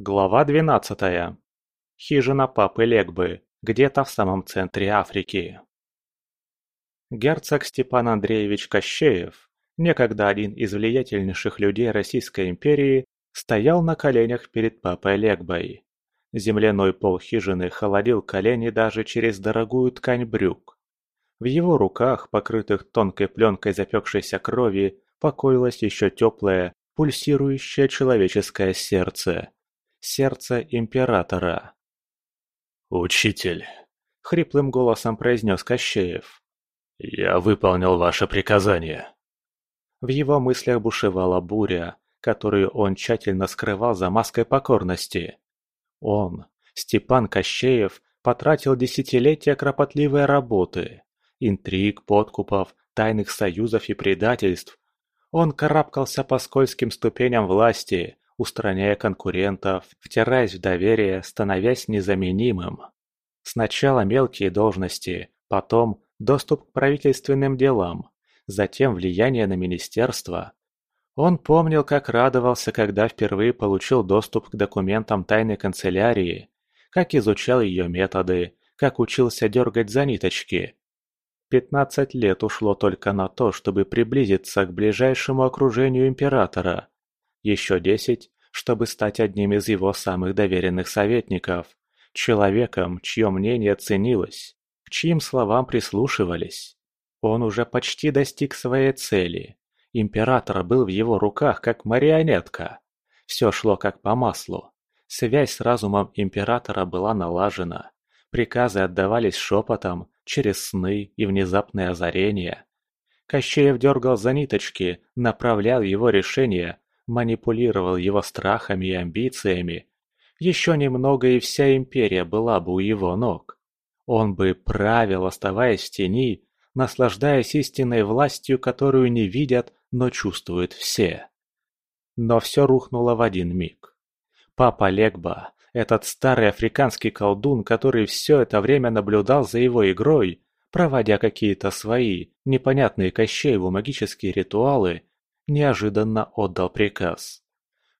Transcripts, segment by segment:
Глава двенадцатая. Хижина папы Легбы, где-то в самом центре Африки. Герцог Степан Андреевич Кощеев, некогда один из влиятельнейших людей Российской империи, стоял на коленях перед папой Легбой. Земляной пол хижины холодил колени даже через дорогую ткань брюк. В его руках, покрытых тонкой пленкой запекшейся крови, покоилось еще теплое, пульсирующее человеческое сердце сердце императора. «Учитель!» — хриплым голосом произнес Кощеев. «Я выполнил ваше приказание». В его мыслях бушевала буря, которую он тщательно скрывал за маской покорности. Он, Степан Кощеев, потратил десятилетия кропотливой работы, интриг, подкупов, тайных союзов и предательств. Он карабкался по скользким ступеням власти, устраняя конкурентов, втираясь в доверие, становясь незаменимым. Сначала мелкие должности, потом доступ к правительственным делам, затем влияние на министерство. Он помнил, как радовался, когда впервые получил доступ к документам тайной канцелярии, как изучал ее методы, как учился дергать за ниточки. Пятнадцать лет ушло только на то, чтобы приблизиться к ближайшему окружению императора, еще десять, чтобы стать одним из его самых доверенных советников, человеком, чье мнение ценилось, к чьим словам прислушивались. Он уже почти достиг своей цели. Император был в его руках, как марионетка. Все шло как по маслу. Связь с разумом императора была налажена. Приказы отдавались шепотом, через сны и внезапные озарения. Кощеев дергал за ниточки, направлял его решения, манипулировал его страхами и амбициями. Еще немного и вся империя была бы у его ног. Он бы правил, оставаясь в тени, наслаждаясь истинной властью, которую не видят, но чувствуют все. Но все рухнуло в один миг. Папа Легба, этот старый африканский колдун, который все это время наблюдал за его игрой, проводя какие-то свои, непонятные Кощееву магические ритуалы, неожиданно отдал приказ.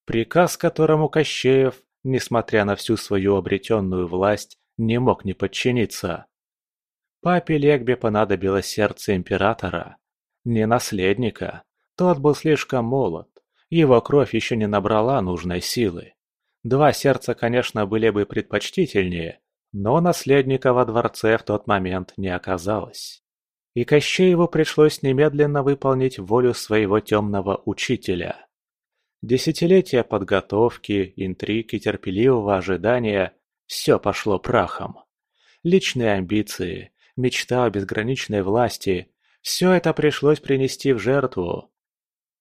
Приказ, которому Кощеев, несмотря на всю свою обретенную власть, не мог не подчиниться. Папе Легбе понадобилось сердце императора. Не наследника. Тот был слишком молод. Его кровь еще не набрала нужной силы. Два сердца, конечно, были бы предпочтительнее, но наследника во дворце в тот момент не оказалось и Кощееву пришлось немедленно выполнить волю своего темного учителя. Десятилетия подготовки, интриг и терпеливого ожидания – все пошло прахом. Личные амбиции, мечта о безграничной власти – все это пришлось принести в жертву.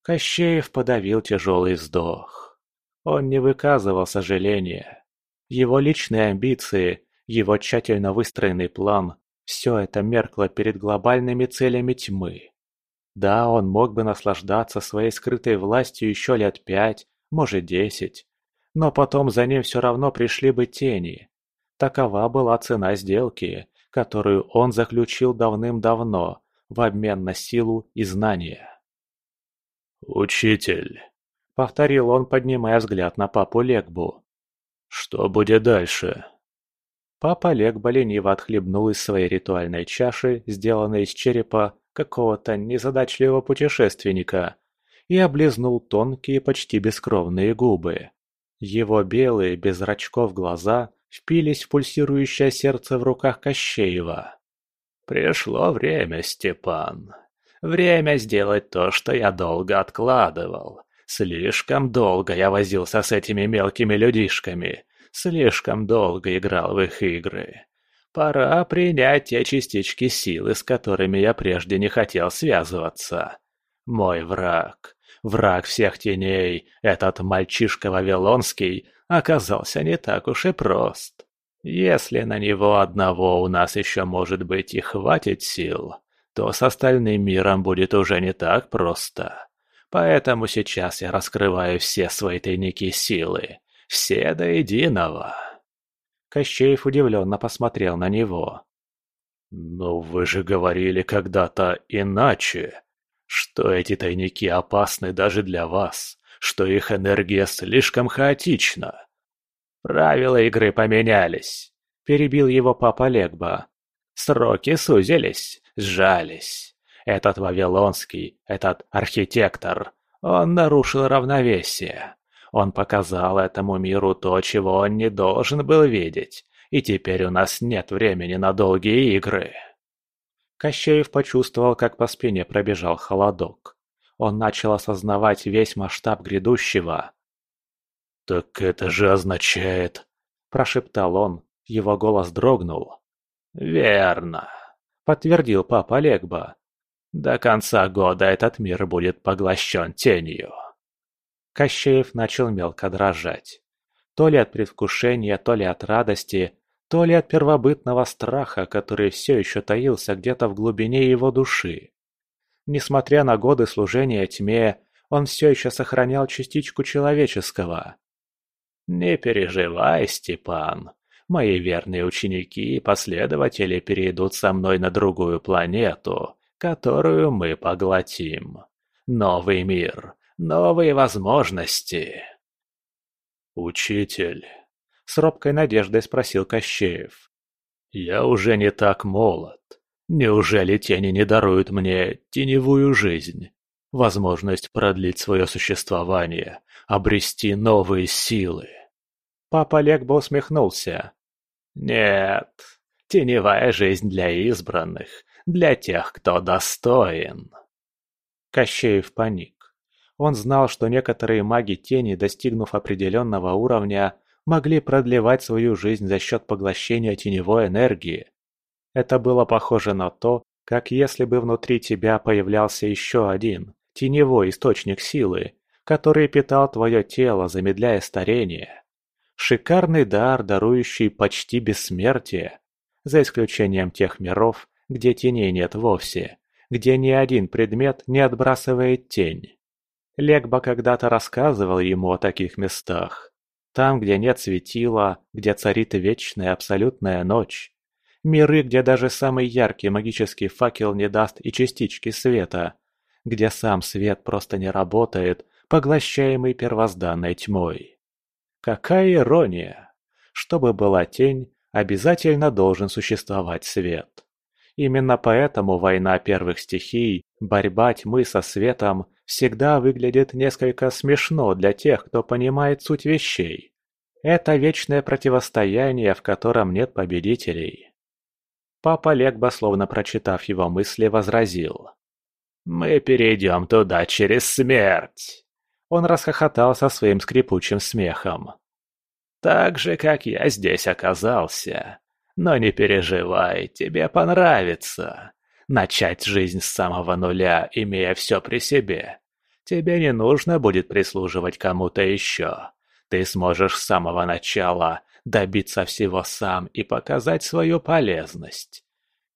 Кощеев подавил тяжелый вздох. Он не выказывал сожаления. Его личные амбиции, его тщательно выстроенный план все это меркло перед глобальными целями тьмы. Да, он мог бы наслаждаться своей скрытой властью еще лет пять, может десять, но потом за ним все равно пришли бы тени. Такова была цена сделки, которую он заключил давным-давно в обмен на силу и знания. «Учитель», — повторил он, поднимая взгляд на папу Легбу. «Что будет дальше?» Папа Легба лениво отхлебнул из своей ритуальной чаши, сделанной из черепа какого-то незадачливого путешественника, и облизнул тонкие, почти бескровные губы. Его белые, без зрачков глаза впились в пульсирующее сердце в руках Кощеева. «Пришло время, Степан. Время сделать то, что я долго откладывал. Слишком долго я возился с этими мелкими людишками, Слишком долго играл в их игры. Пора принять те частички силы, с которыми я прежде не хотел связываться. Мой враг, враг всех теней, этот мальчишка Вавилонский, оказался не так уж и прост. Если на него одного у нас еще, может быть, и хватит сил, то с остальным миром будет уже не так просто. Поэтому сейчас я раскрываю все свои тайники силы, все до единого. Кощеев удивленно посмотрел на него. «Но вы же говорили когда-то иначе, что эти тайники опасны даже для вас, что их энергия слишком хаотична». Правила игры поменялись. Перебил его папа Легба. Сроки сузились, сжались. Этот Вавилонский, этот архитектор, он нарушил равновесие. Он показал этому миру то, чего он не должен был видеть, и теперь у нас нет времени на долгие игры. Кощеев почувствовал, как по спине пробежал холодок. Он начал осознавать весь масштаб грядущего. «Так это же означает...» – прошептал он, его голос дрогнул. «Верно», – подтвердил папа Легба. «До конца года этот мир будет поглощен тенью». Кощеев начал мелко дрожать. То ли от предвкушения, то ли от радости, то ли от первобытного страха, который все еще таился где-то в глубине его души. Несмотря на годы служения тьме, он все еще сохранял частичку человеческого. «Не переживай, Степан. Мои верные ученики и последователи перейдут со мной на другую планету, которую мы поглотим. Новый мир, новые возможности». «Учитель», — с робкой надеждой спросил Кощеев. «Я уже не так молод. Неужели тени не даруют мне теневую жизнь? Возможность продлить свое существование, обрести новые силы?» Папа Легбо усмехнулся. «Нет, теневая жизнь для избранных, для тех, кто достоин». Кощеев паник. Он знал, что некоторые маги тени, достигнув определенного уровня, могли продлевать свою жизнь за счет поглощения теневой энергии. Это было похоже на то, как если бы внутри тебя появлялся еще один, теневой источник силы, который питал твое тело, замедляя старение. Шикарный дар, дарующий почти бессмертие, за исключением тех миров, где теней нет вовсе, где ни один предмет не отбрасывает тень. Легба когда-то рассказывал ему о таких местах. Там, где нет светила, где царит вечная абсолютная ночь. Миры, где даже самый яркий магический факел не даст и частички света. Где сам свет просто не работает, поглощаемый первозданной тьмой. Какая ирония! Чтобы была тень, обязательно должен существовать свет. Именно поэтому война первых стихий, борьба тьмы со светом всегда выглядит несколько смешно для тех, кто понимает суть вещей. Это вечное противостояние, в котором нет победителей. Папа Легба, словно прочитав его мысли, возразил. «Мы перейдем туда через смерть!» Он расхохотался своим скрипучим смехом. «Так же, как я здесь оказался. Но не переживай, тебе понравится. Начать жизнь с самого нуля, имея все при себе. Тебе не нужно будет прислуживать кому-то еще. Ты сможешь с самого начала добиться всего сам и показать свою полезность.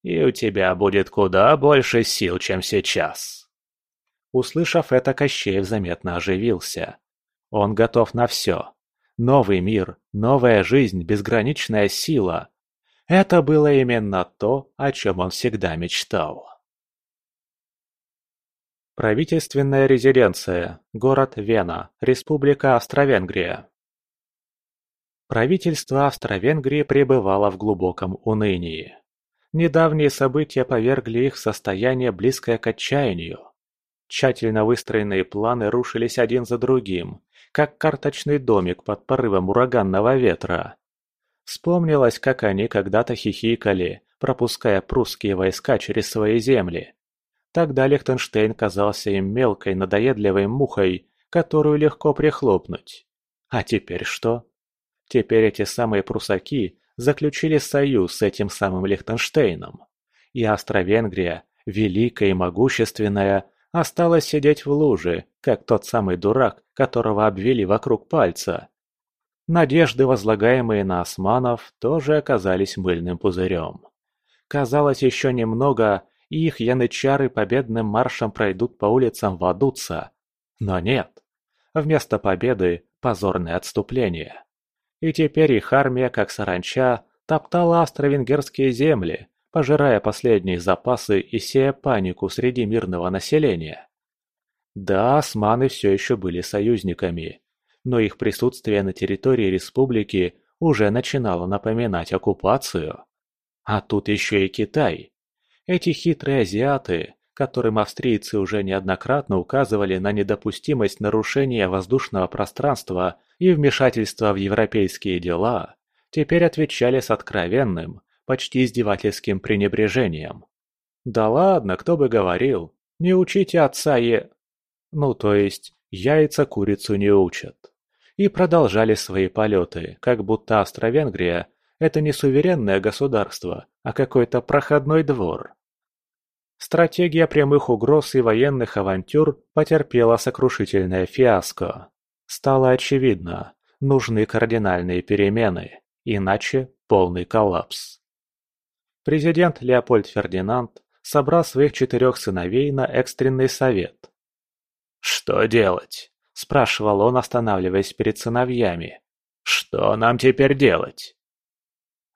И у тебя будет куда больше сил, чем сейчас». Услышав это, Кощеев заметно оживился. Он готов на все. Новый мир, новая жизнь, безграничная сила. Это было именно то, о чем он всегда мечтал. Правительственная резиденция. Город Вена. Республика Австро-Венгрия. Правительство Австро-Венгрии пребывало в глубоком унынии. Недавние события повергли их в состояние близкое к отчаянию. Тщательно выстроенные планы рушились один за другим, как карточный домик под порывом ураганного ветра. Вспомнилось, как они когда-то хихикали, пропуская прусские войска через свои земли. Тогда Лихтенштейн казался им мелкой, надоедливой мухой, которую легко прихлопнуть. А теперь что? Теперь эти самые прусаки заключили союз с этим самым Лихтенштейном. И Австро-Венгрия, великая и могущественная, осталось сидеть в луже, как тот самый дурак, которого обвели вокруг пальца. Надежды, возлагаемые на османов, тоже оказались мыльным пузырем. Казалось, еще немного, и их янычары победным маршем пройдут по улицам Вадуца. Но нет. Вместо победы – позорное отступление. И теперь их армия, как саранча, топтала австро-венгерские земли, пожирая последние запасы и сея панику среди мирного населения. Да, османы все еще были союзниками. Но их присутствие на территории республики уже начинало напоминать оккупацию. А тут еще и Китай. Эти хитрые азиаты, которым австрийцы уже неоднократно указывали на недопустимость нарушения воздушного пространства и вмешательства в европейские дела, теперь отвечали с откровенным, почти издевательским пренебрежением. «Да ладно, кто бы говорил, не учите отца е...» Ну, то есть, яйца курицу не учат. И продолжали свои полеты, как будто Австро-Венгрия – это не суверенное государство, а какой-то проходной двор. Стратегия прямых угроз и военных авантюр потерпела сокрушительное фиаско. Стало очевидно, нужны кардинальные перемены, иначе полный коллапс. Президент Леопольд Фердинанд собрал своих четырех сыновей на экстренный совет. «Что делать?» – спрашивал он, останавливаясь перед сыновьями. «Что нам теперь делать?»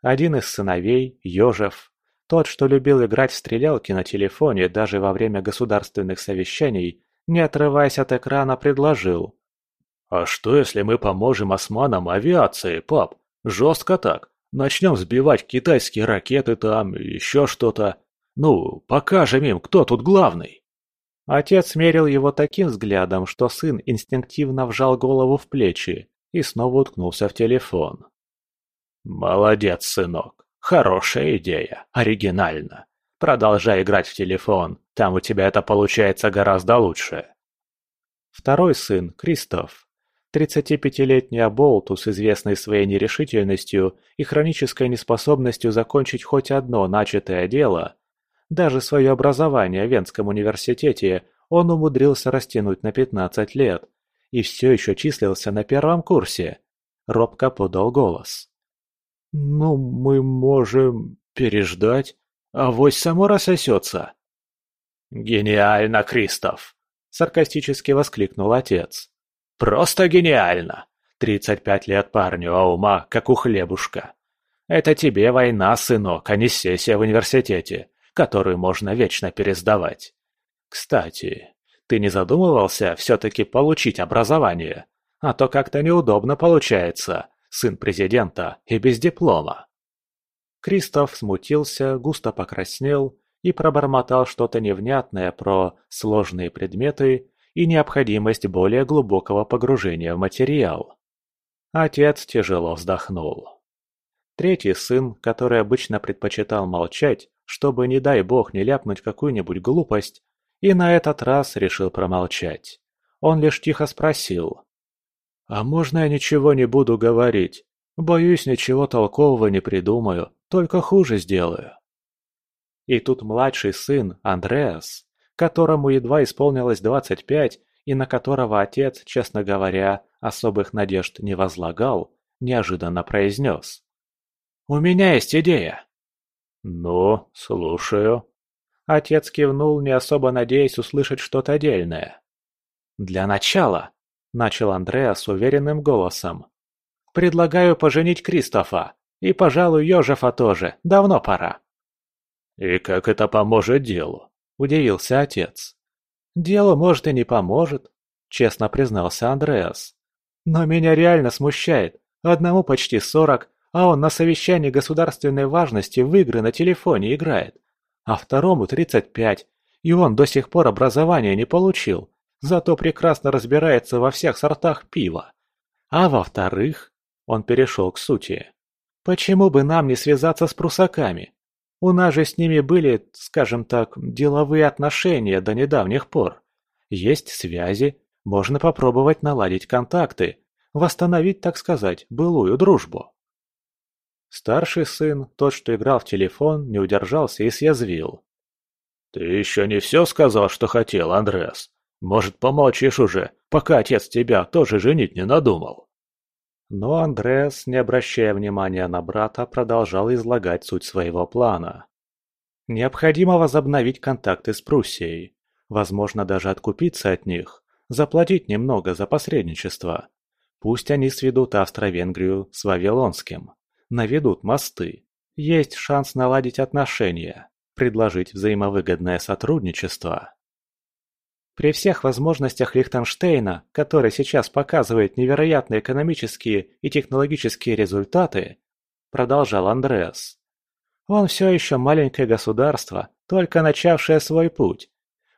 Один из сыновей, Ёжев, тот, что любил играть в стрелялки на телефоне даже во время государственных совещаний, не отрываясь от экрана, предложил. «А что, если мы поможем османам авиации, пап? Жестко так. Начнем сбивать китайские ракеты там, еще что-то. Ну, покажем им, кто тут главный». Отец мерил его таким взглядом, что сын инстинктивно вжал голову в плечи и снова уткнулся в телефон. «Молодец, сынок. Хорошая идея. Оригинально. Продолжай играть в телефон. Там у тебя это получается гораздо лучше». Второй сын, Кристоф, 35-летний оболтус, известный своей нерешительностью и хронической неспособностью закончить хоть одно начатое дело, даже свое образование в Венском университете он умудрился растянуть на 15 лет и все еще числился на первом курсе. Робко подал голос. «Ну, мы можем переждать, а вось само рассосется». «Гениально, Кристоф!» – саркастически воскликнул отец. «Просто гениально! Тридцать пять лет парню, а ума, как у хлебушка. Это тебе война, сынок, а не сессия в университете которую можно вечно пересдавать. Кстати, ты не задумывался все-таки получить образование? А то как-то неудобно получается, сын президента и без диплома. Кристоф смутился, густо покраснел и пробормотал что-то невнятное про сложные предметы и необходимость более глубокого погружения в материал. Отец тяжело вздохнул. Третий сын, который обычно предпочитал молчать, чтобы, не дай бог, не ляпнуть какую-нибудь глупость, и на этот раз решил промолчать. Он лишь тихо спросил. «А можно я ничего не буду говорить? Боюсь, ничего толкового не придумаю, только хуже сделаю». И тут младший сын, Андреас, которому едва исполнилось двадцать пять и на которого отец, честно говоря, особых надежд не возлагал, неожиданно произнес. «У меня есть идея!» «Ну, слушаю». Отец кивнул, не особо надеясь услышать что-то дельное. «Для начала», — начал Андреас уверенным голосом, — «предлагаю поженить Кристофа. И, пожалуй, Ёжефа тоже. Давно пора». «И как это поможет делу?» — удивился отец. «Делу, может, и не поможет», — честно признался Андреас. «Но меня реально смущает. Одному почти сорок, а он на совещании государственной важности в игры на телефоне играет. А второму 35, и он до сих пор образования не получил, зато прекрасно разбирается во всех сортах пива. А во-вторых, он перешел к сути. Почему бы нам не связаться с прусаками? У нас же с ними были, скажем так, деловые отношения до недавних пор. Есть связи, можно попробовать наладить контакты, восстановить, так сказать, былую дружбу. Старший сын, тот, что играл в телефон, не удержался и съязвил. «Ты еще не все сказал, что хотел, Андреас? Может, помолчишь уже, пока отец тебя тоже женить не надумал?» Но Андреас, не обращая внимания на брата, продолжал излагать суть своего плана. Необходимо возобновить контакты с Пруссией, возможно, даже откупиться от них, заплатить немного за посредничество. Пусть они сведут Австро-Венгрию с Вавилонским наведут мосты. Есть шанс наладить отношения, предложить взаимовыгодное сотрудничество. При всех возможностях Лихтенштейна, который сейчас показывает невероятные экономические и технологические результаты, продолжал Андреас. Он все еще маленькое государство, только начавшее свой путь.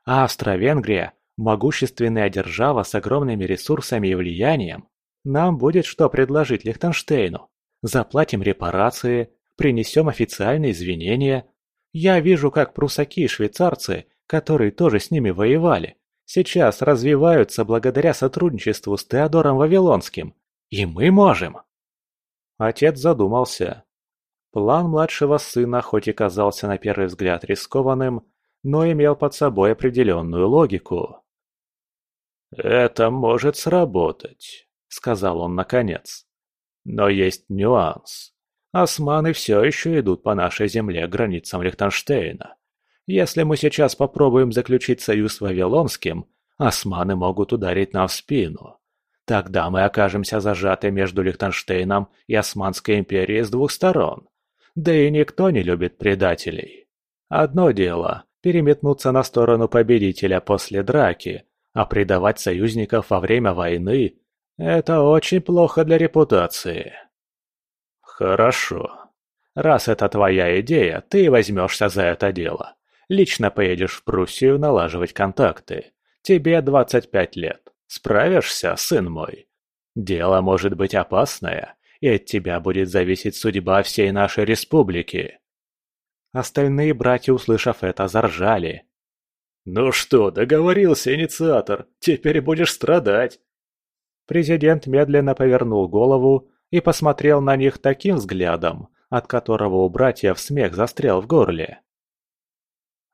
А Австро-Венгрия – могущественная держава с огромными ресурсами и влиянием. Нам будет что предложить Лихтенштейну. Заплатим репарации, принесем официальные извинения. Я вижу, как прусаки и швейцарцы, которые тоже с ними воевали, сейчас развиваются благодаря сотрудничеству с Теодором Вавилонским. И мы можем. Отец задумался. План младшего сына хоть и казался на первый взгляд рискованным, но имел под собой определенную логику. «Это может сработать», — сказал он наконец. «Но есть нюанс. Османы все еще идут по нашей земле границам Лихтенштейна. Если мы сейчас попробуем заключить союз с Вавилонским, османы могут ударить нам в спину. Тогда мы окажемся зажаты между Лихтенштейном и Османской империей с двух сторон. Да и никто не любит предателей. Одно дело – переметнуться на сторону победителя после драки, а предавать союзников во время войны – это очень плохо для репутации. Хорошо. Раз это твоя идея, ты возьмешься за это дело. Лично поедешь в Пруссию налаживать контакты. Тебе 25 лет. Справишься, сын мой? Дело может быть опасное, и от тебя будет зависеть судьба всей нашей республики». Остальные братья, услышав это, заржали. «Ну что, договорился, инициатор, теперь будешь страдать!» Президент медленно повернул голову и посмотрел на них таким взглядом, от которого у братьев смех застрял в горле.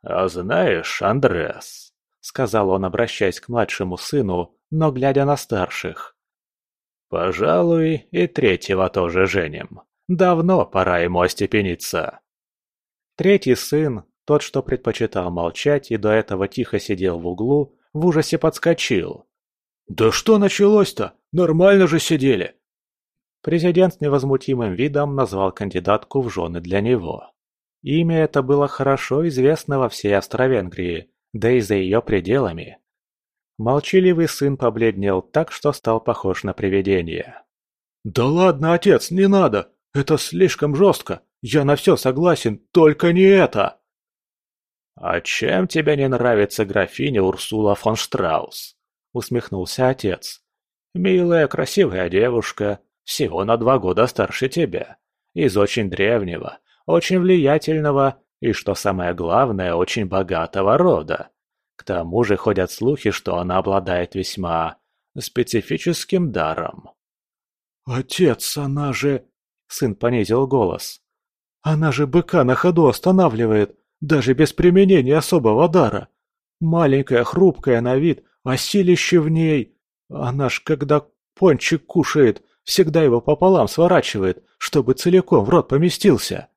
«А знаешь, Андреас», — сказал он, обращаясь к младшему сыну, но глядя на старших. «Пожалуй, и третьего тоже женим. Давно пора ему остепениться». Третий сын, тот, что предпочитал молчать и до этого тихо сидел в углу, в ужасе подскочил. «Да что началось-то? Нормально же сидели!» Президент с невозмутимым видом назвал кандидатку в жены для него. Имя это было хорошо известно во всей Австро-Венгрии, да и за ее пределами. Молчаливый сын побледнел так, что стал похож на привидение. «Да ладно, отец, не надо! Это слишком жестко! Я на все согласен, только не это!» «А чем тебе не нравится графиня Урсула фон Штраус?» — усмехнулся отец. «Милая, красивая девушка, всего на два года старше тебя, из очень древнего, очень влиятельного и, что самое главное, очень богатого рода. К тому же ходят слухи, что она обладает весьма специфическим даром. «Отец, она же...» — сын понизил голос. «Она же быка на ходу останавливает, даже без применения особого дара. Маленькая, хрупкая на вид, а силище в ней. Она ж, когда пончик кушает, всегда его пополам сворачивает, чтобы целиком в рот поместился».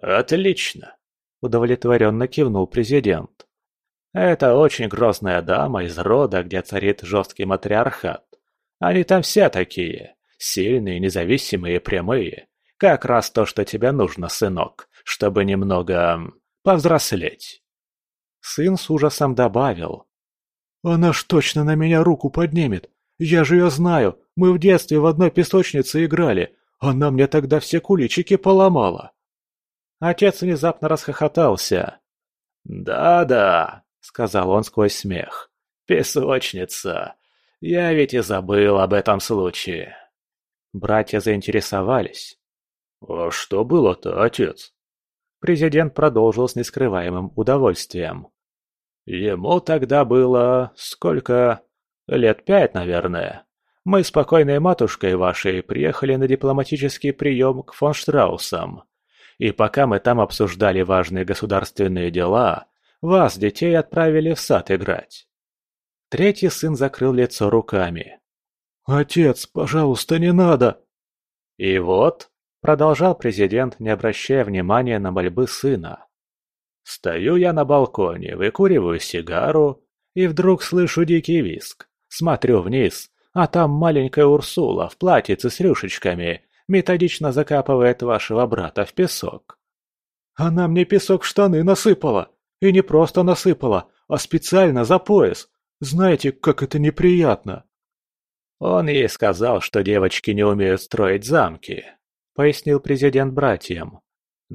«Отлично!» — удовлетворенно кивнул президент. Это очень грозная дама из рода, где царит жесткий матриархат. Они там все такие. Сильные, независимые, прямые. Как раз то, что тебе нужно, сынок, чтобы немного... повзрослеть. Сын с ужасом добавил. «Она ж точно на меня руку поднимет. Я же ее знаю. Мы в детстве в одной песочнице играли. Она мне тогда все куличики поломала». Отец внезапно расхохотался. «Да-да, сказал он сквозь смех. «Песочница! Я ведь и забыл об этом случае!» Братья заинтересовались. «А что было-то, отец?» Президент продолжил с нескрываемым удовольствием. «Ему тогда было... сколько? Лет пять, наверное. Мы с покойной матушкой вашей приехали на дипломатический прием к фон Штраусам. И пока мы там обсуждали важные государственные дела, вас, детей, отправили в сад играть. Третий сын закрыл лицо руками. «Отец, пожалуйста, не надо!» «И вот», — продолжал президент, не обращая внимания на мольбы сына. «Стою я на балконе, выкуриваю сигару, и вдруг слышу дикий виск. Смотрю вниз, а там маленькая Урсула в платьице с рюшечками методично закапывает вашего брата в песок. «Она мне песок в штаны насыпала!» И не просто насыпала, а специально за пояс. Знаете, как это неприятно!» «Он ей сказал, что девочки не умеют строить замки», — пояснил президент братьям.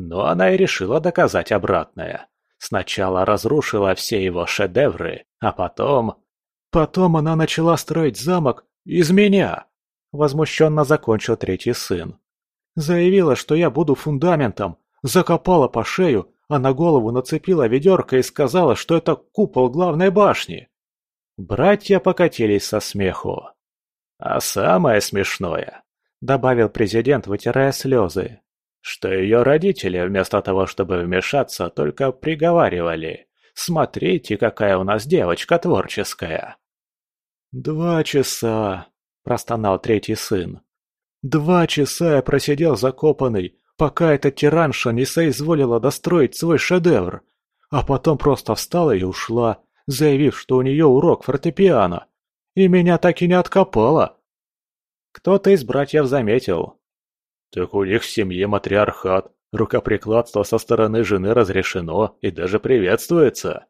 Но она и решила доказать обратное. Сначала разрушила все его шедевры, а потом... Потом она начала строить замок из меня. Возмущенно закончил третий сын. Заявила, что я буду фундаментом, закопала по шею, а на голову нацепила ведерко и сказала, что это купол главной башни. Братья покатились со смеху. А самое смешное, добавил президент, вытирая слезы, что ее родители вместо того, чтобы вмешаться, только приговаривали. «Смотрите, какая у нас девочка творческая!» «Два часа!» – простонал третий сын. «Два часа я просидел закопанный, пока эта тиранша не соизволила достроить свой шедевр, а потом просто встала и ушла, заявив, что у нее урок фортепиано, и меня так и не откопала». Кто-то из братьев заметил, так у них в семье матриархат, рукоприкладство со стороны жены разрешено и даже приветствуется.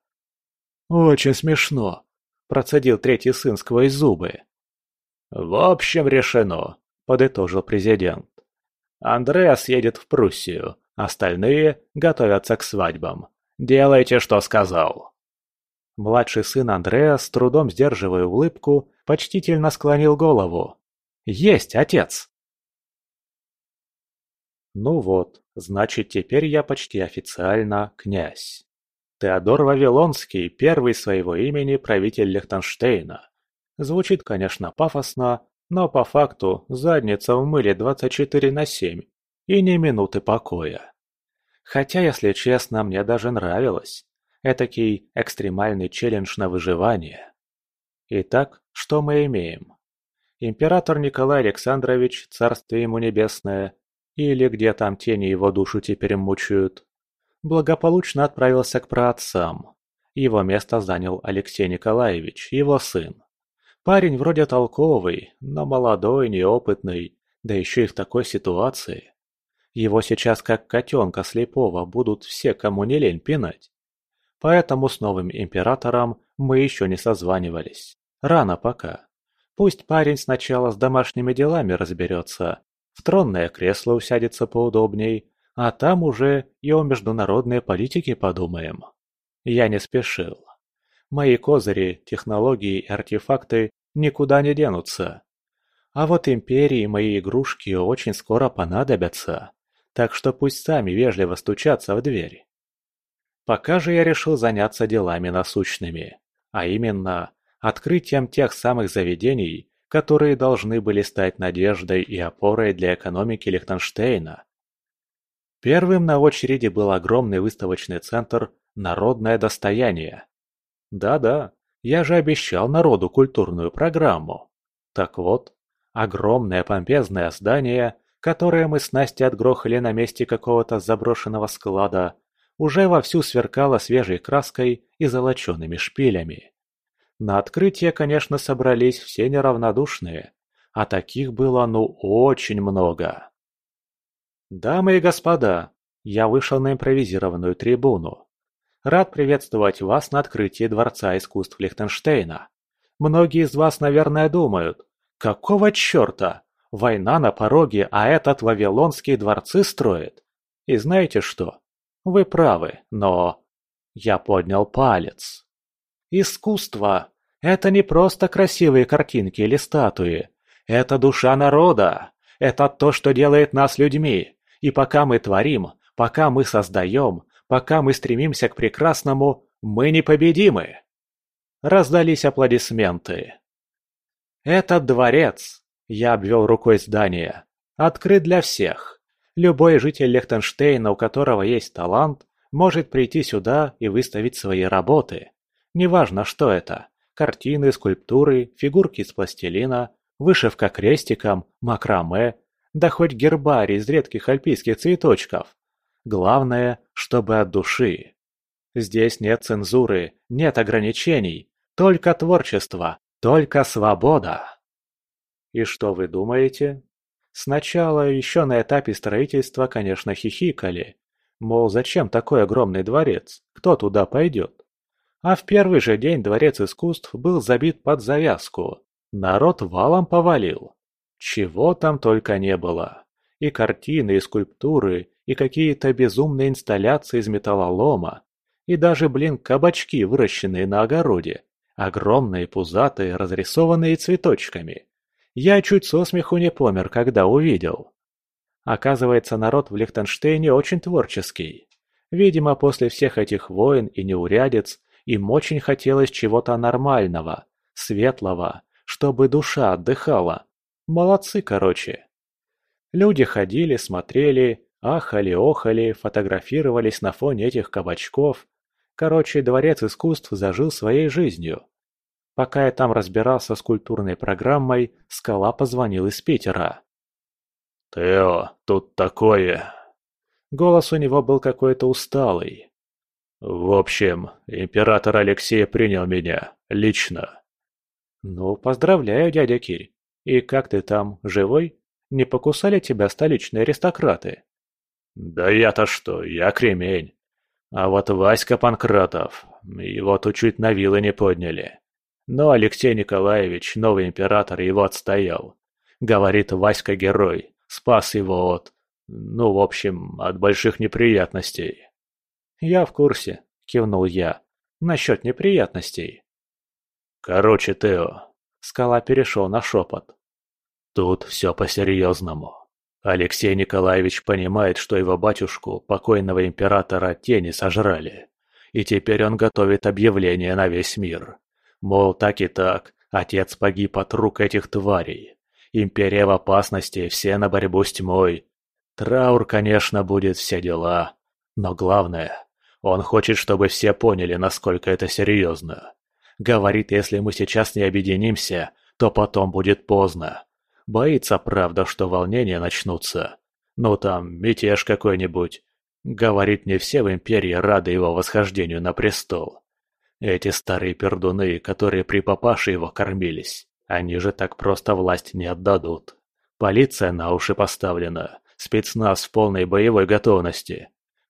Очень смешно, процедил третий сын сквозь зубы. В общем, решено, подытожил президент. Андреас едет в Пруссию, остальные готовятся к свадьбам. Делайте, что сказал. Младший сын Андреа, с трудом сдерживая улыбку, почтительно склонил голову. «Есть, отец!» Ну вот, значит теперь я почти официально князь. Теодор Вавилонский, первый своего имени правитель Лихтенштейна. Звучит, конечно, пафосно, но по факту задница в мыле 24 на 7 и ни минуты покоя. Хотя, если честно, мне даже нравилось. Этакий экстремальный челлендж на выживание. Итак, что мы имеем? Император Николай Александрович, царствие ему небесное, или где там тени его душу теперь мучают, благополучно отправился к праотцам. Его место занял Алексей Николаевич, его сын. Парень вроде толковый, но молодой, неопытный, да еще и в такой ситуации. Его сейчас как котенка слепого будут все, кому не лень, пинать. Поэтому с новым императором мы еще не созванивались. Рано пока. Пусть парень сначала с домашними делами разберется, в тронное кресло усядется поудобней, а там уже и о международной политике подумаем. Я не спешил. Мои козыри, технологии и артефакты никуда не денутся. А вот империи мои игрушки очень скоро понадобятся, так что пусть сами вежливо стучатся в дверь. Пока же я решил заняться делами насущными, а именно открытием тех самых заведений, которые должны были стать надеждой и опорой для экономики Лихтенштейна. Первым на очереди был огромный выставочный центр «Народное достояние». Да-да, я же обещал народу культурную программу. Так вот, огромное помпезное здание, которое мы с Настей отгрохали на месте какого-то заброшенного склада, уже вовсю сверкало свежей краской и золочеными шпилями. На открытие, конечно, собрались все неравнодушные, а таких было ну очень много. Дамы и господа, я вышел на импровизированную трибуну. Рад приветствовать вас на открытии Дворца искусств Лихтенштейна. Многие из вас, наверное, думают, какого черта? Война на пороге, а этот Вавилонский дворцы строит? И знаете что? Вы правы, но... Я поднял палец. Искусство – это не просто красивые картинки или статуи. Это душа народа. Это то, что делает нас людьми. И пока мы творим, пока мы создаем, пока мы стремимся к прекрасному, мы непобедимы. Раздались аплодисменты. Этот дворец, я обвел рукой здание, открыт для всех. Любой житель Лехтенштейна, у которого есть талант, может прийти сюда и выставить свои работы. Неважно, что это – картины, скульптуры, фигурки из пластилина, вышивка крестиком, макраме, да хоть гербарий из редких альпийских цветочков. Главное, чтобы от души. Здесь нет цензуры, нет ограничений, только творчество, только свобода. И что вы думаете? Сначала еще на этапе строительства, конечно, хихикали. Мол, зачем такой огромный дворец? Кто туда пойдет? А в первый же день Дворец искусств был забит под завязку. Народ валом повалил. Чего там только не было. И картины, и скульптуры, и какие-то безумные инсталляции из металлолома. И даже, блин, кабачки, выращенные на огороде. Огромные, пузатые, разрисованные цветочками. Я чуть со смеху не помер, когда увидел. Оказывается, народ в Лихтенштейне очень творческий. Видимо, после всех этих войн и неурядиц им очень хотелось чего-то нормального, светлого, чтобы душа отдыхала. Молодцы, короче. Люди ходили, смотрели, ахали-охали, фотографировались на фоне этих кабачков. Короче, дворец искусств зажил своей жизнью. Пока я там разбирался с культурной программой, Скала позвонил из Питера. «Тео, тут такое...» Голос у него был какой-то усталый. «В общем, император Алексей принял меня, лично». «Ну, поздравляю, дядя Кирь. И как ты там, живой? Не покусали тебя столичные аристократы?» «Да я-то что, я кремень. А вот Васька Панкратов, его тут чуть на вилы не подняли. Но Алексей Николаевич, новый император, его отстоял. Говорит, Васька герой, спас его от... Ну, в общем, от больших неприятностей. «Я в курсе», — кивнул я. «Насчет неприятностей». «Короче, Тео...» Скала перешел на шепот. «Тут все по-серьезному. Алексей Николаевич понимает, что его батюшку, покойного императора, тени сожрали. И теперь он готовит объявление на весь мир. Мол, так и так, отец погиб от рук этих тварей. Империя в опасности, все на борьбу с тьмой. Траур, конечно, будет все дела. Но главное, он хочет, чтобы все поняли, насколько это серьезно. Говорит, если мы сейчас не объединимся, то потом будет поздно. Боится, правда, что волнения начнутся. Ну там, мятеж какой-нибудь. Говорит, не все в Империи рады его восхождению на престол. Эти старые пердуны, которые при папаше его кормились, они же так просто власть не отдадут. Полиция на уши поставлена, спецназ в полной боевой готовности.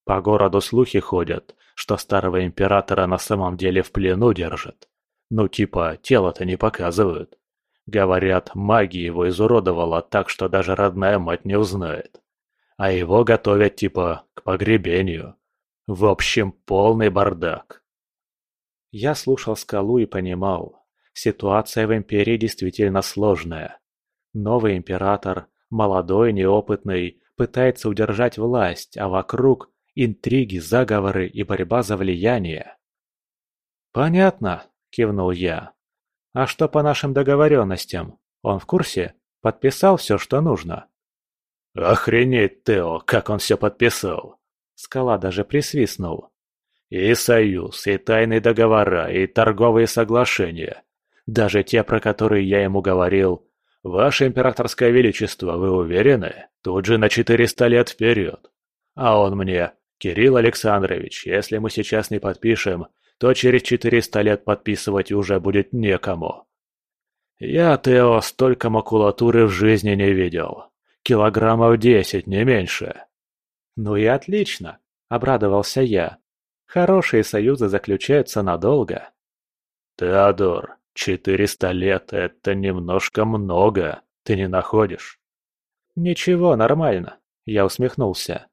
По городу слухи ходят, что старого императора на самом деле в плену держат. Ну типа, тело-то не показывают. Говорят, магия его изуродовала так, что даже родная мать не узнает. А его готовят типа к погребению. В общем, полный бардак. Я слушал скалу и понимал, ситуация в империи действительно сложная. Новый император, молодой, неопытный, пытается удержать власть, а вокруг интриги, заговоры и борьба за влияние. «Понятно», – кивнул я. «А что по нашим договоренностям? Он в курсе? Подписал все, что нужно?» «Охренеть, Тео, как он все подписал!» Скала даже присвистнул. «И союз, и тайные договора, и торговые соглашения. Даже те, про которые я ему говорил. Ваше императорское величество, вы уверены? Тут же на четыреста лет вперед. А он мне, «Кирилл Александрович, если мы сейчас не подпишем, то через 400 лет подписывать уже будет некому». «Я, Тео, столько макулатуры в жизни не видел. Килограммов десять, не меньше». «Ну и отлично», — обрадовался я. «Хорошие союзы заключаются надолго». «Теодор, четыреста лет — это немножко много, ты не находишь?» «Ничего, нормально», — я усмехнулся.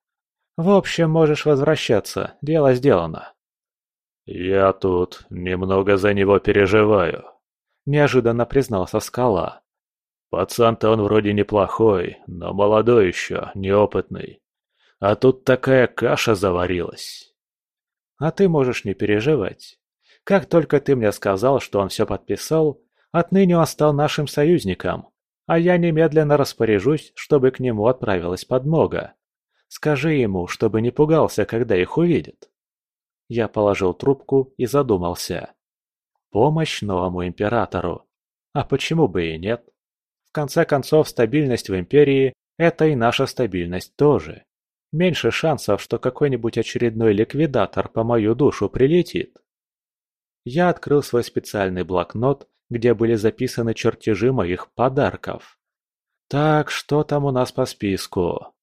В общем, можешь возвращаться, дело сделано. Я тут немного за него переживаю, неожиданно признался Скала. Пацан-то он вроде неплохой, но молодой еще, неопытный. А тут такая каша заварилась. А ты можешь не переживать. Как только ты мне сказал, что он все подписал, отныне он стал нашим союзником, а я немедленно распоряжусь, чтобы к нему отправилась подмога. Скажи ему, чтобы не пугался, когда их увидит. Я положил трубку и задумался. Помощь новому императору. А почему бы и нет? В конце концов, стабильность в империи – это и наша стабильность тоже. Меньше шансов, что какой-нибудь очередной ликвидатор по мою душу прилетит. Я открыл свой специальный блокнот, где были записаны чертежи моих подарков. Так, что там у нас по списку?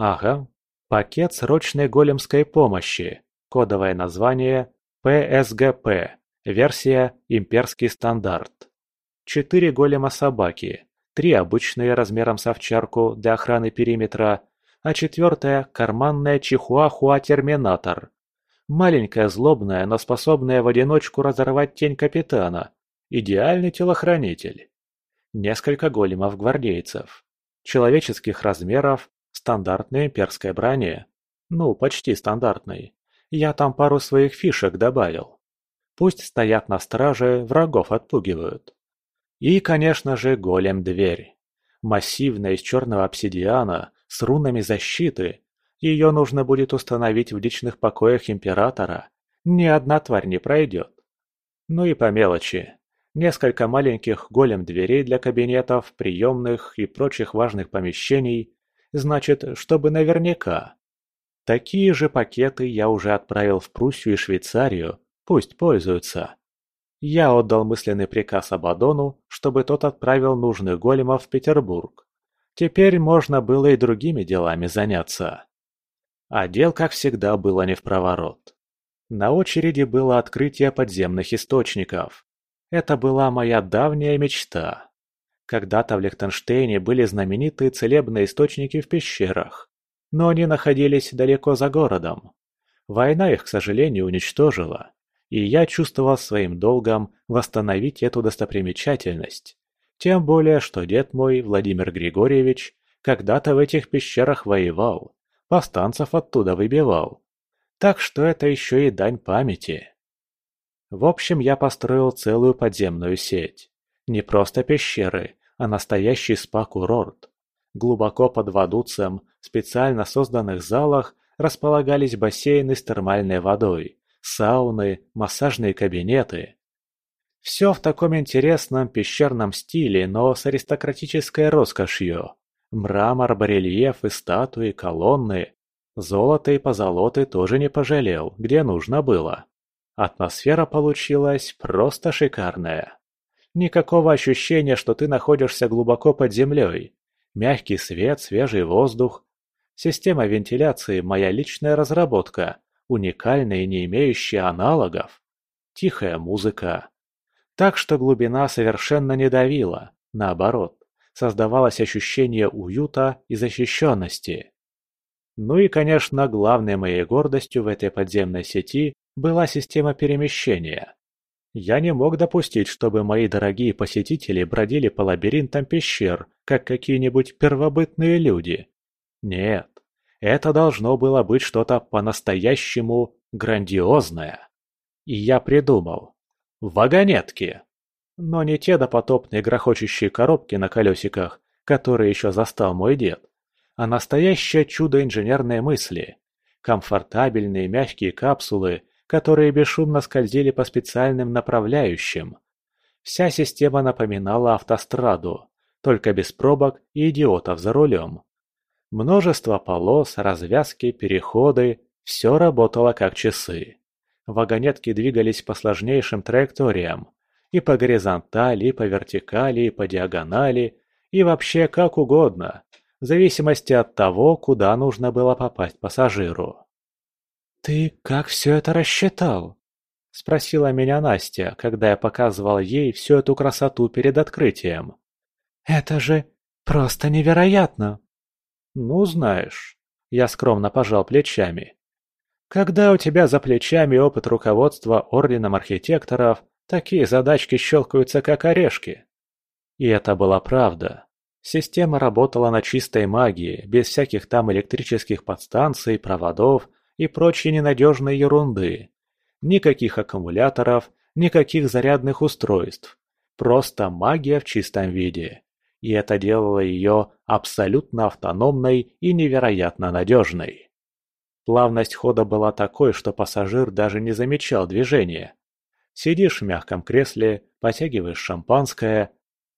Ага, пакет срочной големской помощи, кодовое название ПСГП. Версия «Имперский стандарт». Четыре голема собаки, три обычные размером с овчарку для охраны периметра, а четвертая – карманная чихуахуа-терминатор. Маленькая злобная, но способная в одиночку разорвать тень капитана. Идеальный телохранитель. Несколько големов-гвардейцев. Человеческих размеров, стандартной имперской брони. Ну, почти стандартной. Я там пару своих фишек добавил. Пусть стоят на страже, врагов отпугивают. И, конечно же, голем-дверь. Массивная из черного обсидиана, с рунами защиты. Ее нужно будет установить в личных покоях Императора. Ни одна тварь не пройдет. Ну и по мелочи. Несколько маленьких голем-дверей для кабинетов, приемных и прочих важных помещений. Значит, чтобы наверняка. Такие же пакеты я уже отправил в Пруссию и Швейцарию, пусть пользуются. Я отдал мысленный приказ Абадону, чтобы тот отправил нужных големов в Петербург. Теперь можно было и другими делами заняться. А дел, как всегда, было не в проворот. На очереди было открытие подземных источников. Это была моя давняя мечта. Когда-то в Лихтенштейне были знаменитые целебные источники в пещерах, но они находились далеко за городом. Война их, к сожалению, уничтожила, и я чувствовал своим долгом восстановить эту достопримечательность. Тем более, что дед мой, Владимир Григорьевич, когда-то в этих пещерах воевал, повстанцев оттуда выбивал. Так что это еще и дань памяти. В общем, я построил целую подземную сеть. Не просто пещеры, а настоящий спа-курорт. Глубоко под Вадуцем, в специально созданных залах, располагались бассейны с термальной водой, сауны, массажные кабинеты. Все в таком интересном пещерном стиле, но с аристократической роскошью. Мрамор, барельефы, статуи, колонны. Золото и позолоты тоже не пожалел, где нужно было. Атмосфера получилась просто шикарная. Никакого ощущения, что ты находишься глубоко под землей. Мягкий свет, свежий воздух. Система вентиляции – моя личная разработка, уникальная и не имеющая аналогов. Тихая музыка, так что глубина совершенно не давила, наоборот, создавалось ощущение уюта и защищенности. Ну и, конечно, главной моей гордостью в этой подземной сети была система перемещения. Я не мог допустить, чтобы мои дорогие посетители бродили по лабиринтам пещер, как какие-нибудь первобытные люди. Нет, это должно было быть что-то по-настоящему грандиозное. И я придумал, Вагонетки! Но не те допотопные грохочущие коробки на колесиках, которые еще застал мой дед, а настоящее чудо инженерной мысли. Комфортабельные мягкие капсулы, которые бесшумно скользили по специальным направляющим. Вся система напоминала автостраду, только без пробок и идиотов за рулем. Множество полос, развязки, переходы – все работало как часы. Вагонетки двигались по сложнейшим траекториям. И по горизонтали, и по вертикали, и по диагонали, и вообще как угодно, в зависимости от того, куда нужно было попасть пассажиру. «Ты как все это рассчитал?» – спросила меня Настя, когда я показывал ей всю эту красоту перед открытием. «Это же просто невероятно!» «Ну, знаешь...» – я скромно пожал плечами. Когда у тебя за плечами опыт руководства Орденом Архитекторов, такие задачки щелкаются как орешки. И это была правда. Система работала на чистой магии, без всяких там электрических подстанций, проводов и прочей ненадежной ерунды. Никаких аккумуляторов, никаких зарядных устройств. Просто магия в чистом виде. И это делало ее абсолютно автономной и невероятно надежной. Плавность хода была такой, что пассажир даже не замечал движения. Сидишь в мягком кресле, потягиваешь шампанское.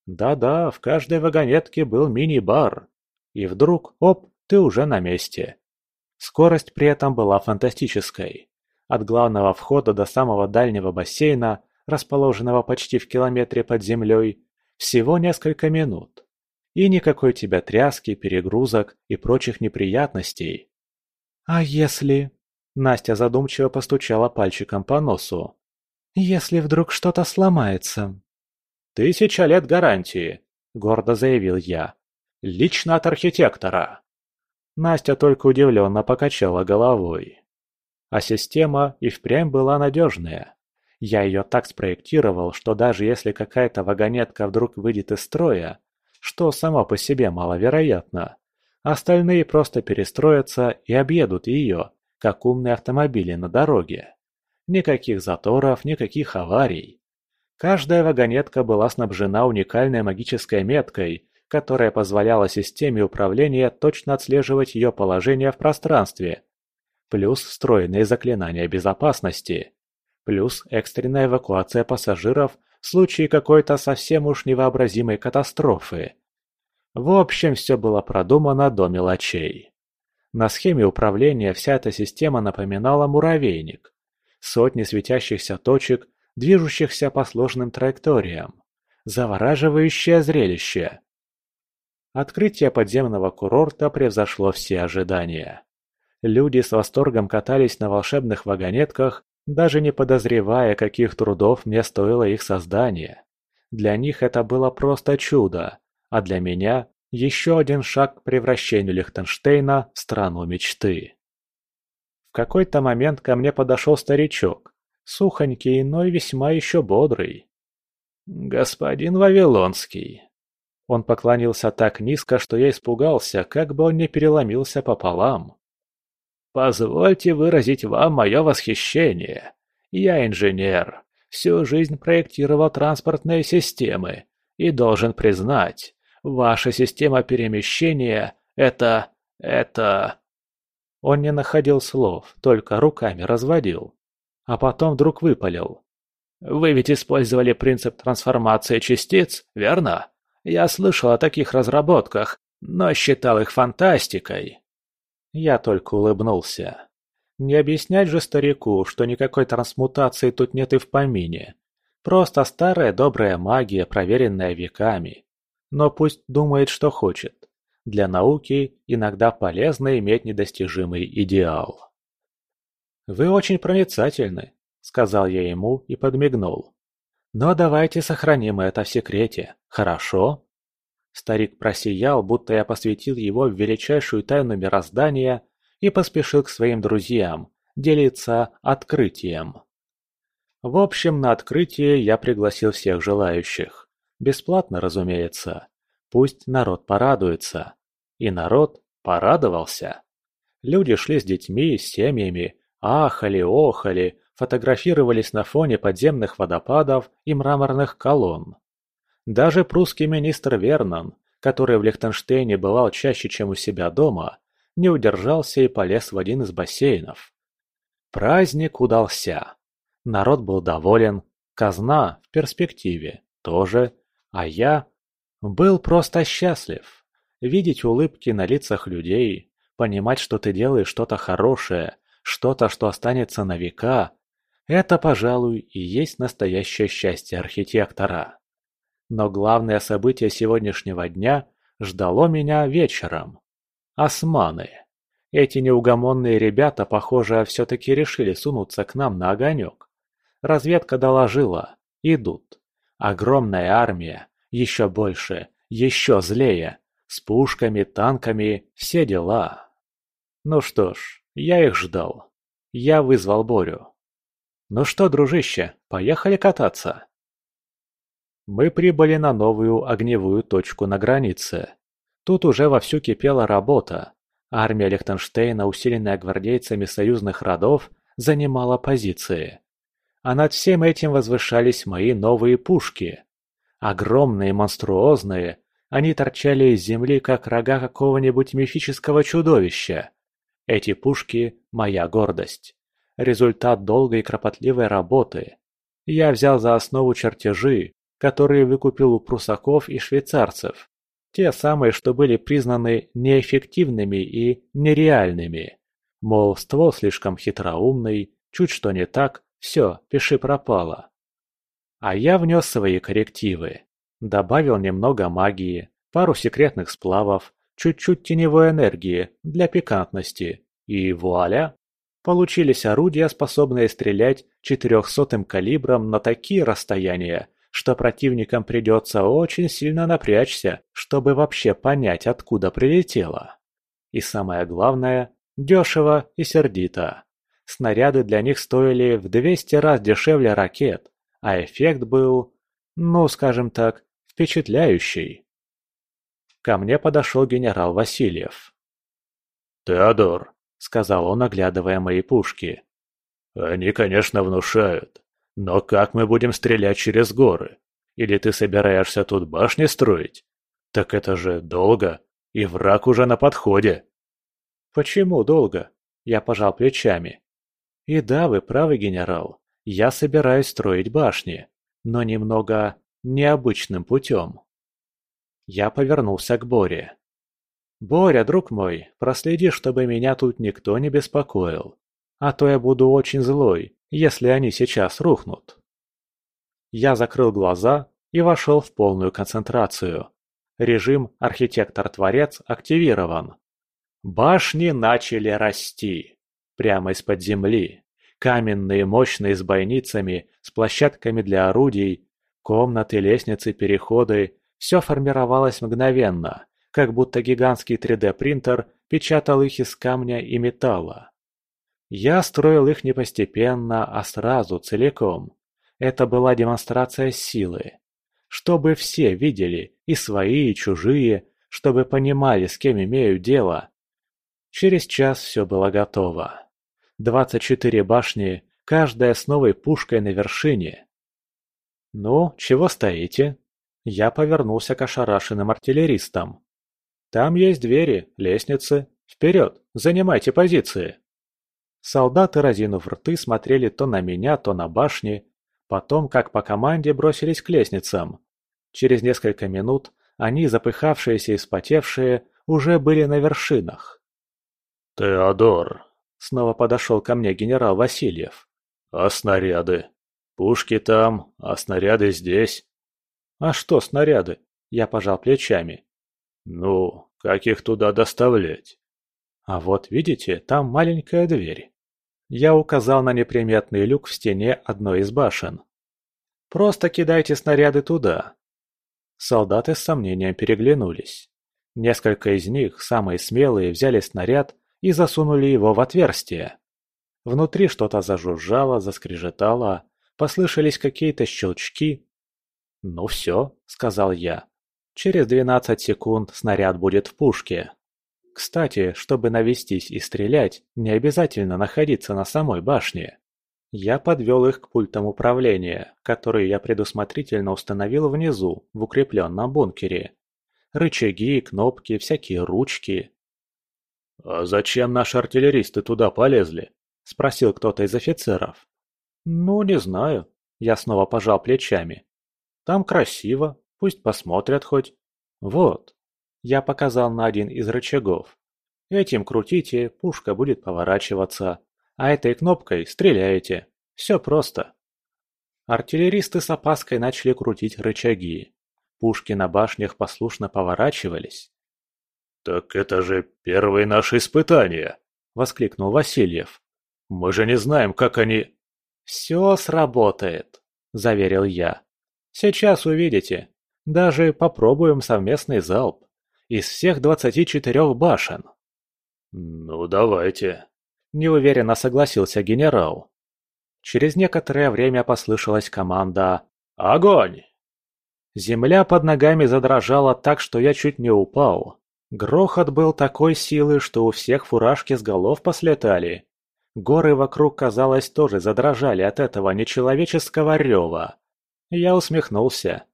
Да-да, в каждой вагонетке был мини-бар. И вдруг, оп, ты уже на месте. Скорость при этом была фантастической. От главного входа до самого дальнего бассейна, расположенного почти в километре под землей, всего несколько минут. И никакой тебя тряски, перегрузок и прочих неприятностей. «А если...» Настя задумчиво постучала пальчиком по носу. «Если вдруг что-то сломается». «Тысяча лет гарантии», — гордо заявил я. «Лично от архитектора». Настя только удивленно покачала головой. А система и впрямь была надежная. Я ее так спроектировал, что даже если какая-то вагонетка вдруг выйдет из строя, что само по себе маловероятно, остальные просто перестроятся и объедут ее, как умные автомобили на дороге. Никаких заторов, никаких аварий. Каждая вагонетка была снабжена уникальной магической меткой, которая позволяла системе управления точно отслеживать ее положение в пространстве, плюс встроенные заклинания безопасности, плюс экстренная эвакуация пассажиров в случае какой-то совсем уж невообразимой катастрофы. В общем, все было продумано до мелочей. На схеме управления вся эта система напоминала муравейник. Сотни светящихся точек, движущихся по сложным траекториям. Завораживающее зрелище. Открытие подземного курорта превзошло все ожидания. Люди с восторгом катались на волшебных вагонетках, даже не подозревая, каких трудов мне стоило их создание. Для них это было просто чудо, а для меня еще один шаг к превращению Лихтенштейна в страну мечты. В какой-то момент ко мне подошел старичок, сухонький, но и весьма еще бодрый. «Господин Вавилонский», он поклонился так низко, что я испугался, как бы он не переломился пополам. «Позвольте выразить вам мое восхищение. Я инженер, всю жизнь проектировал транспортные системы и должен признать, ваша система перемещения — это... это...» Он не находил слов, только руками разводил. А потом вдруг выпалил. «Вы ведь использовали принцип трансформации частиц, верно? Я слышал о таких разработках, но считал их фантастикой. Я только улыбнулся. Не объяснять же старику, что никакой трансмутации тут нет и в помине. Просто старая добрая магия, проверенная веками. Но пусть думает, что хочет. Для науки иногда полезно иметь недостижимый идеал. «Вы очень проницательны», — сказал я ему и подмигнул. Но давайте сохраним это в секрете, хорошо?» Старик просиял, будто я посвятил его в величайшую тайну мироздания и поспешил к своим друзьям делиться открытием. В общем, на открытие я пригласил всех желающих. Бесплатно, разумеется. Пусть народ порадуется. И народ порадовался. Люди шли с детьми, с семьями, ахали-охали, фотографировались на фоне подземных водопадов и мраморных колонн. Даже прусский министр Вернон, который в Лихтенштейне бывал чаще, чем у себя дома, не удержался и полез в один из бассейнов. Праздник удался. Народ был доволен, казна в перспективе тоже, а я был просто счастлив. Видеть улыбки на лицах людей, понимать, что ты делаешь что-то хорошее, что-то, что останется на века, это, пожалуй, и есть настоящее счастье архитектора. Но главное событие сегодняшнего дня ждало меня вечером. Османы. Эти неугомонные ребята, похоже, все-таки решили сунуться к нам на огонек. Разведка доложила. Идут. Огромная армия. Еще больше. Еще злее. С пушками, танками. Все дела. Ну что ж, я их ждал. Я вызвал Борю. «Ну что, дружище, поехали кататься?» Мы прибыли на новую огневую точку на границе. Тут уже вовсю кипела работа. Армия Лихтенштейна, усиленная гвардейцами союзных родов, занимала позиции. А над всем этим возвышались мои новые пушки. Огромные, монструозные, они торчали из земли, как рога какого-нибудь мифического чудовища. Эти пушки – моя гордость результат долгой и кропотливой работы. Я взял за основу чертежи, которые выкупил у прусаков и швейцарцев. Те самые, что были признаны неэффективными и нереальными. Мол, ствол слишком хитроумный, чуть что не так, все, пиши пропало. А я внес свои коррективы. Добавил немного магии, пару секретных сплавов, чуть-чуть теневой энергии для пикантности. И вуаля! Получились орудия, способные стрелять четырехсотым калибром на такие расстояния, что противникам придется очень сильно напрячься, чтобы вообще понять, откуда прилетело. И самое главное – дешево и сердито. Снаряды для них стоили в 200 раз дешевле ракет, а эффект был, ну, скажем так, впечатляющий. Ко мне подошел генерал Васильев. «Теодор», — сказал он, оглядывая мои пушки. «Они, конечно, внушают. Но как мы будем стрелять через горы? Или ты собираешься тут башни строить? Так это же долго, и враг уже на подходе». «Почему долго?» Я пожал плечами. «И да, вы правы, генерал. Я собираюсь строить башни, но немного необычным путем». Я повернулся к Боре. «Боря, друг мой, проследи, чтобы меня тут никто не беспокоил, а то я буду очень злой, если они сейчас рухнут». Я закрыл глаза и вошел в полную концентрацию. Режим «Архитектор-творец» активирован. Башни начали расти. Прямо из-под земли. Каменные, мощные, с бойницами, с площадками для орудий, комнаты, лестницы, переходы все формировалось мгновенно, как будто гигантский 3D-принтер печатал их из камня и металла. Я строил их не постепенно, а сразу, целиком. Это была демонстрация силы. Чтобы все видели, и свои, и чужие, чтобы понимали, с кем имеют дело. Через час все было готово. 24 башни, каждая с новой пушкой на вершине. «Ну, чего стоите?» Я повернулся к ошарашенным артиллеристам. «Там есть двери, лестницы. Вперед, занимайте позиции!» Солдаты, разинув рты, смотрели то на меня, то на башни, потом, как по команде, бросились к лестницам. Через несколько минут они, запыхавшиеся и вспотевшие, уже были на вершинах. «Теодор!» — снова подошел ко мне генерал Васильев. «А снаряды? Пушки там, а снаряды здесь?» «А что снаряды?» Я пожал плечами. «Ну, как их туда доставлять?» «А вот видите, там маленькая дверь». Я указал на неприметный люк в стене одной из башен. «Просто кидайте снаряды туда». Солдаты с сомнением переглянулись. Несколько из них, самые смелые, взяли снаряд и засунули его в отверстие. Внутри что-то зажужжало, заскрежетало, послышались какие-то щелчки, «Ну все», — сказал я. «Через двенадцать секунд снаряд будет в пушке». Кстати, чтобы навестись и стрелять, не обязательно находиться на самой башне. Я подвел их к пультам управления, которые я предусмотрительно установил внизу, в укрепленном бункере. Рычаги, кнопки, всякие ручки. «А зачем наши артиллеристы туда полезли?» – спросил кто-то из офицеров. «Ну, не знаю». Я снова пожал плечами. Там красиво, пусть посмотрят хоть. Вот. Я показал на один из рычагов. Этим крутите, пушка будет поворачиваться, а этой кнопкой стреляете. Все просто. Артиллеристы с опаской начали крутить рычаги. Пушки на башнях послушно поворачивались. «Так это же первые наши испытания!» — воскликнул Васильев. «Мы же не знаем, как они...» «Все сработает», — заверил я. Сейчас увидите. Даже попробуем совместный залп. Из всех двадцати четырех башен. Ну, давайте. Неуверенно согласился генерал. Через некоторое время послышалась команда «Огонь!». Земля под ногами задрожала так, что я чуть не упал. Грохот был такой силы, что у всех фуражки с голов послетали. Горы вокруг, казалось, тоже задрожали от этого нечеловеческого рева. Я усмехнулся.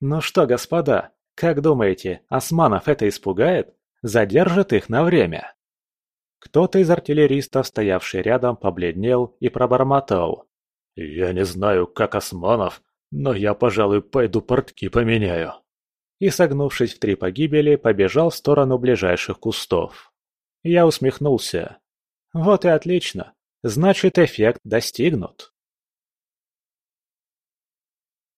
«Ну что, господа, как думаете, османов это испугает? Задержит их на время?» Кто-то из артиллеристов, стоявший рядом, побледнел и пробормотал. «Я не знаю, как османов, но я, пожалуй, пойду портки поменяю». И, согнувшись в три погибели, побежал в сторону ближайших кустов. Я усмехнулся. «Вот и отлично. Значит, эффект достигнут».